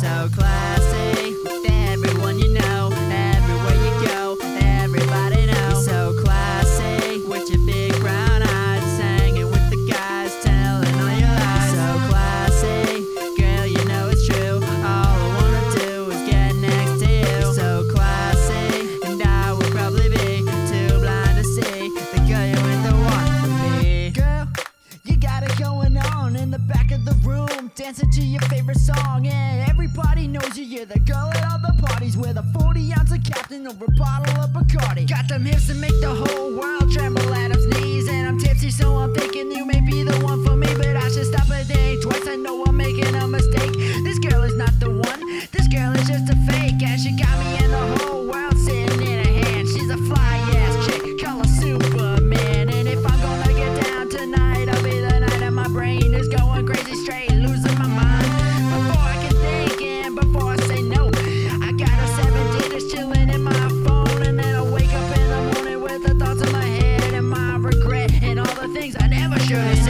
so classic. your favorite song, and everybody knows you. You're the girl at all the parties with a 40 ounce of Captain over a bottle of Bacardi. Got them hips to make the whole Sure.